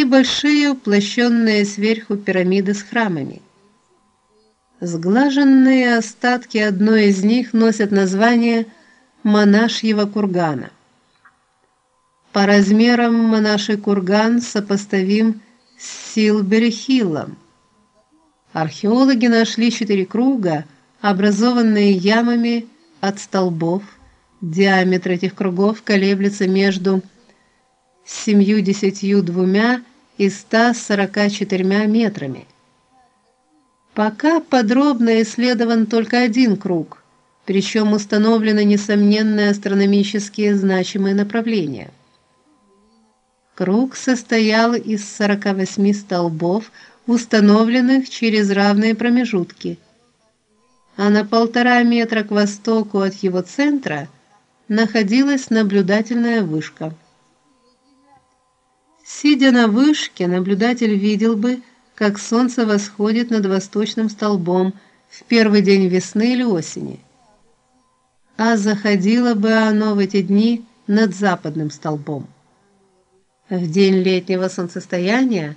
и большие уплощенные сверху пирамиды с храмами. Сглаженные остатки одной из них носят название Монашьего кургана. По размерам монаший курган сопоставим с Силберхиллом. Археологи нашли четыре круга, образованные ямами от столбов. Диаметр этих кругов колеблется между 72 и 144 метрами. Пока подробно исследован только один круг, причем установлены несомненные астрономические значимые направления. Круг состоял из 48 столбов, установленных через равные промежутки. А на полтора метра к востоку от его центра находилась наблюдательная вышка. Сидя на вышке, наблюдатель видел бы, как солнце восходит над восточным столбом в первый день весны или осени. А заходило бы оно в эти дни над западным столбом. В день летнего солнцестояния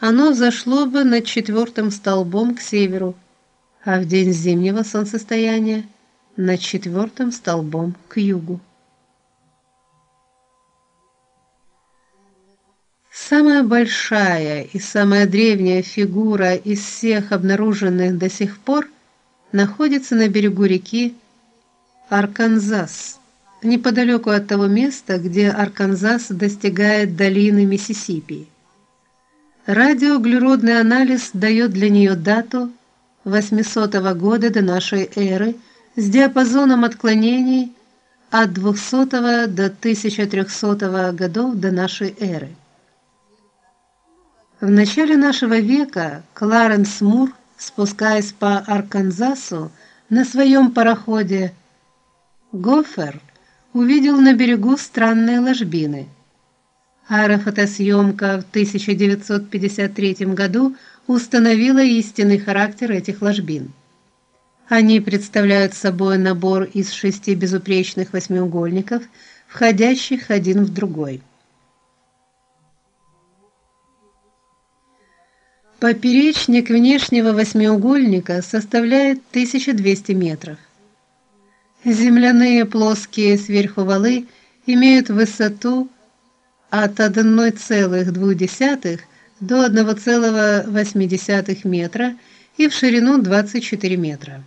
оно взошло бы над четвертым столбом к северу, а в день зимнего солнцестояния над четвертым столбом к югу. Самая большая и самая древняя фигура из всех обнаруженных до сих пор находится на берегу реки Арканзас, неподалеку от того места, где Арканзас достигает долины Миссисипи. Радиоуглеродный анализ дает для нее дату 800 года до нашей эры с диапазоном отклонений от 200 до 1300 годов до нашей эры. В начале нашего века Кларенс Мур, спускаясь по Арканзасу на своем пароходе Гофер, увидел на берегу странные ложбины. Аэрофотосъемка в 1953 году установила истинный характер этих ложбин. Они представляют собой набор из шести безупречных восьмиугольников, входящих один в другой. Поперечник внешнего восьмиугольника составляет 1200 метров. Земляные плоские сверху валы имеют высоту от 1,2 до 1,8 метра и в ширину 24 метра.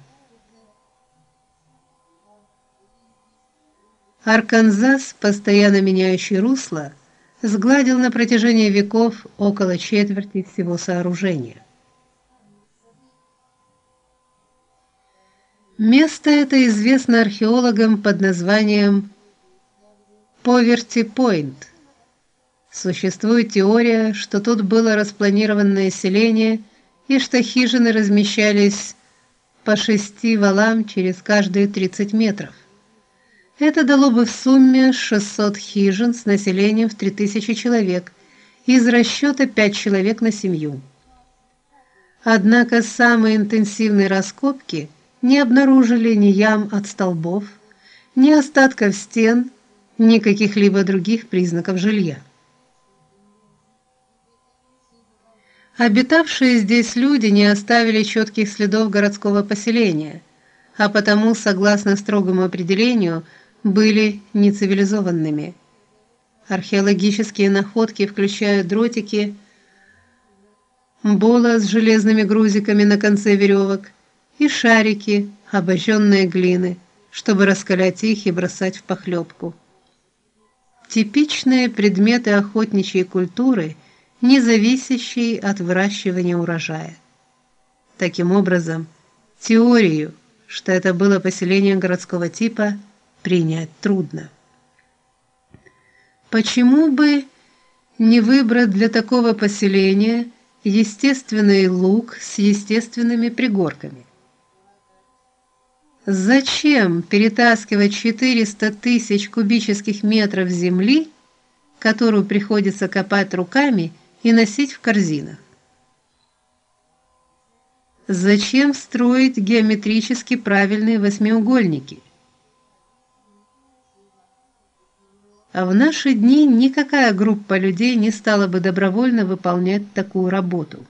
Арканзас, постоянно меняющий русло, сгладил на протяжении веков около четверти всего сооружения. Место это известно археологам под названием Поверти-Пойнт. Существует теория, что тут было распланированное селение и что хижины размещались по шести валам через каждые 30 метров. Это дало бы в сумме 600 хижин с населением в 3000 человек, из расчета 5 человек на семью. Однако самые интенсивные раскопки не обнаружили ни ям от столбов, ни остатков стен, ни каких-либо других признаков жилья. Обитавшие здесь люди не оставили четких следов городского поселения, а потому, согласно строгому определению, были нецивилизованными. Археологические находки включают дротики, бола с железными грузиками на конце веревок и шарики обожженной глины, чтобы раскалять их и бросать в похлебку. Типичные предметы охотничьей культуры, не зависящие от выращивания урожая. Таким образом, теорию, что это было поселение городского типа, принять трудно. Почему бы не выбрать для такого поселения естественный луг с естественными пригорками? Зачем перетаскивать 400 тысяч кубических метров земли, которую приходится копать руками и носить в корзинах? Зачем строить геометрически правильные восьмиугольники? В наши дни никакая группа людей не стала бы добровольно выполнять такую работу.